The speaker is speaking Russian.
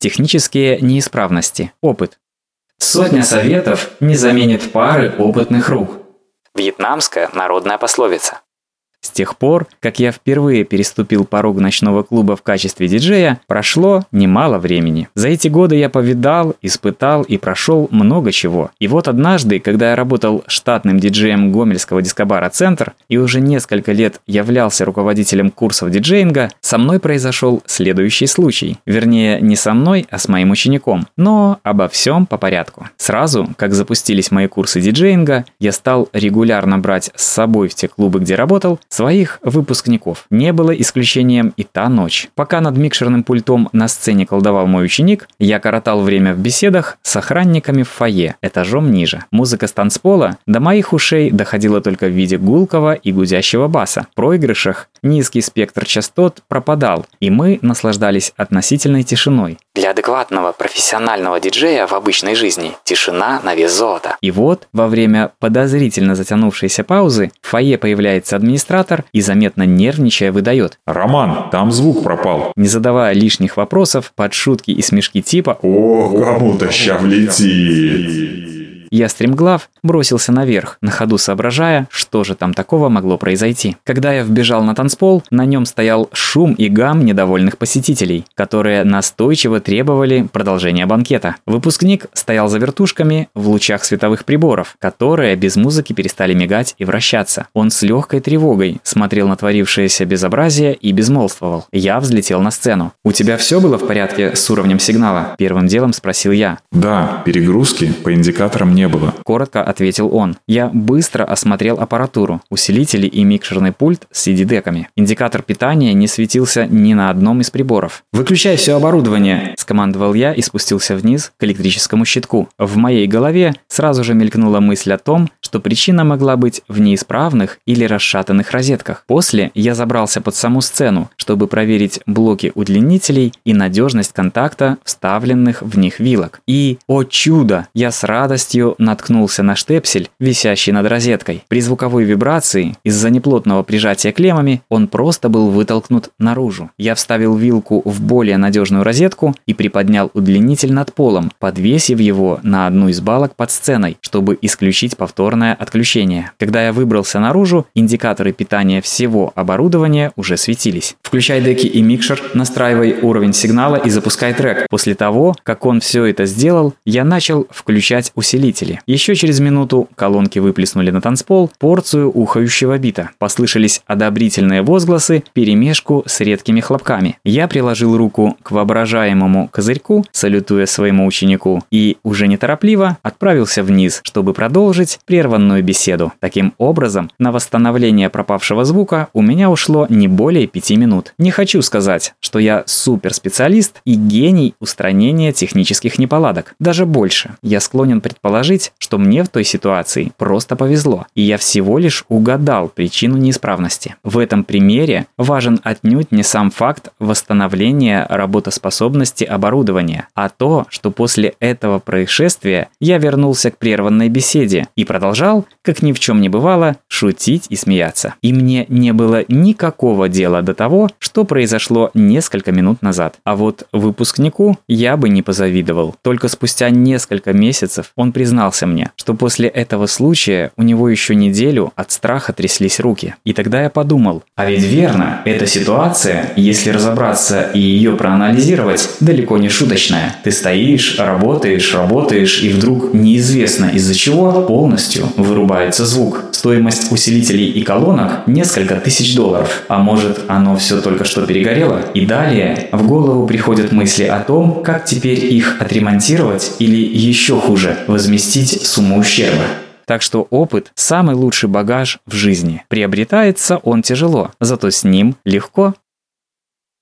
Технические неисправности. Опыт. Сотня советов не заменит пары опытных рук. Вьетнамская народная пословица. С тех пор, как я впервые переступил порог ночного клуба в качестве диджея, прошло немало времени. За эти годы я повидал, испытал и прошел много чего. И вот однажды, когда я работал штатным диджеем Гомельского дискобара «Центр» и уже несколько лет являлся руководителем курсов диджеинга, со мной произошел следующий случай. Вернее, не со мной, а с моим учеником. Но обо всем по порядку. Сразу, как запустились мои курсы диджеинга, я стал регулярно брать с собой в те клубы, где работал, своих выпускников. Не было исключением и та ночь. Пока над микшерным пультом на сцене колдовал мой ученик, я коротал время в беседах с охранниками в фойе, этажом ниже. Музыка с танцпола до моих ушей доходила только в виде гулкого и гудящего баса. Проигрышах низкий спектр частот пропадал, и мы наслаждались относительной тишиной. Для адекватного профессионального диджея в обычной жизни тишина на вес золота. И вот, во время подозрительно затянувшейся паузы, в фойе появляется администратор и заметно нервничая выдает. «Роман, там звук пропал». Не задавая лишних вопросов, под шутки и смешки типа «О, кому-то ща влетит». Я стремглав бросился наверх, на ходу соображая, что же там такого могло произойти. Когда я вбежал на танцпол, на нем стоял шум и гам недовольных посетителей, которые настойчиво требовали продолжения банкета. Выпускник стоял за вертушками в лучах световых приборов, которые без музыки перестали мигать и вращаться. Он с легкой тревогой смотрел на творившееся безобразие и безмолвствовал. Я взлетел на сцену. «У тебя все было в порядке с уровнем сигнала?» Первым делом спросил я. «Да, перегрузки по индикаторам не было», – коротко ответил он. Я быстро осмотрел аппаратуру, усилители и микшерный пульт с CD-деками. Индикатор питания не светился ни на одном из приборов. «Выключай все оборудование!» – скомандовал я и спустился вниз к электрическому щитку. В моей голове сразу же мелькнула мысль о том, что причина могла быть в неисправных или расшатанных розетках. После я забрался под саму сцену, чтобы проверить блоки удлинителей и надежность контакта вставленных в них вилок. И, о чудо, я с радостью наткнулся на штепсель, висящий над розеткой. При звуковой вибрации, из-за неплотного прижатия клеммами, он просто был вытолкнут наружу. Я вставил вилку в более надежную розетку и приподнял удлинитель над полом, подвесив его на одну из балок под сценой, чтобы исключить повторное отключение. Когда я выбрался наружу, индикаторы питания всего оборудования уже светились. Включай деки и микшер, настраивай уровень сигнала и запускай трек. После того, как он все это сделал, я начал включать усилитель усилители. Еще через минуту колонки выплеснули на танцпол порцию ухающего бита. Послышались одобрительные возгласы, перемешку с редкими хлопками. Я приложил руку к воображаемому козырьку, салютуя своему ученику, и уже неторопливо отправился вниз, чтобы продолжить прерванную беседу. Таким образом, на восстановление пропавшего звука у меня ушло не более пяти минут. Не хочу сказать, что я суперспециалист и гений устранения технических неполадок. Даже больше. Я склонен предположить, предположить, что мне в той ситуации просто повезло, и я всего лишь угадал причину неисправности. В этом примере важен отнюдь не сам факт восстановления работоспособности оборудования, а то, что после этого происшествия я вернулся к прерванной беседе и продолжал, как ни в чем не бывало, шутить и смеяться. И мне не было никакого дела до того, что произошло несколько минут назад. А вот выпускнику я бы не позавидовал. Только спустя несколько месяцев он признал, признался мне, что после этого случая у него еще неделю от страха тряслись руки. И тогда я подумал, а ведь верно, эта ситуация, если разобраться и ее проанализировать, далеко не шуточная. Ты стоишь, работаешь, работаешь, и вдруг неизвестно из-за чего полностью вырубается звук. Стоимость усилителей и колонок несколько тысяч долларов, а может оно все только что перегорело? И далее в голову приходят мысли о том, как теперь их отремонтировать или еще хуже, возместить сумму ущерба. Так что опыт – самый лучший багаж в жизни. Приобретается он тяжело, зато с ним легко.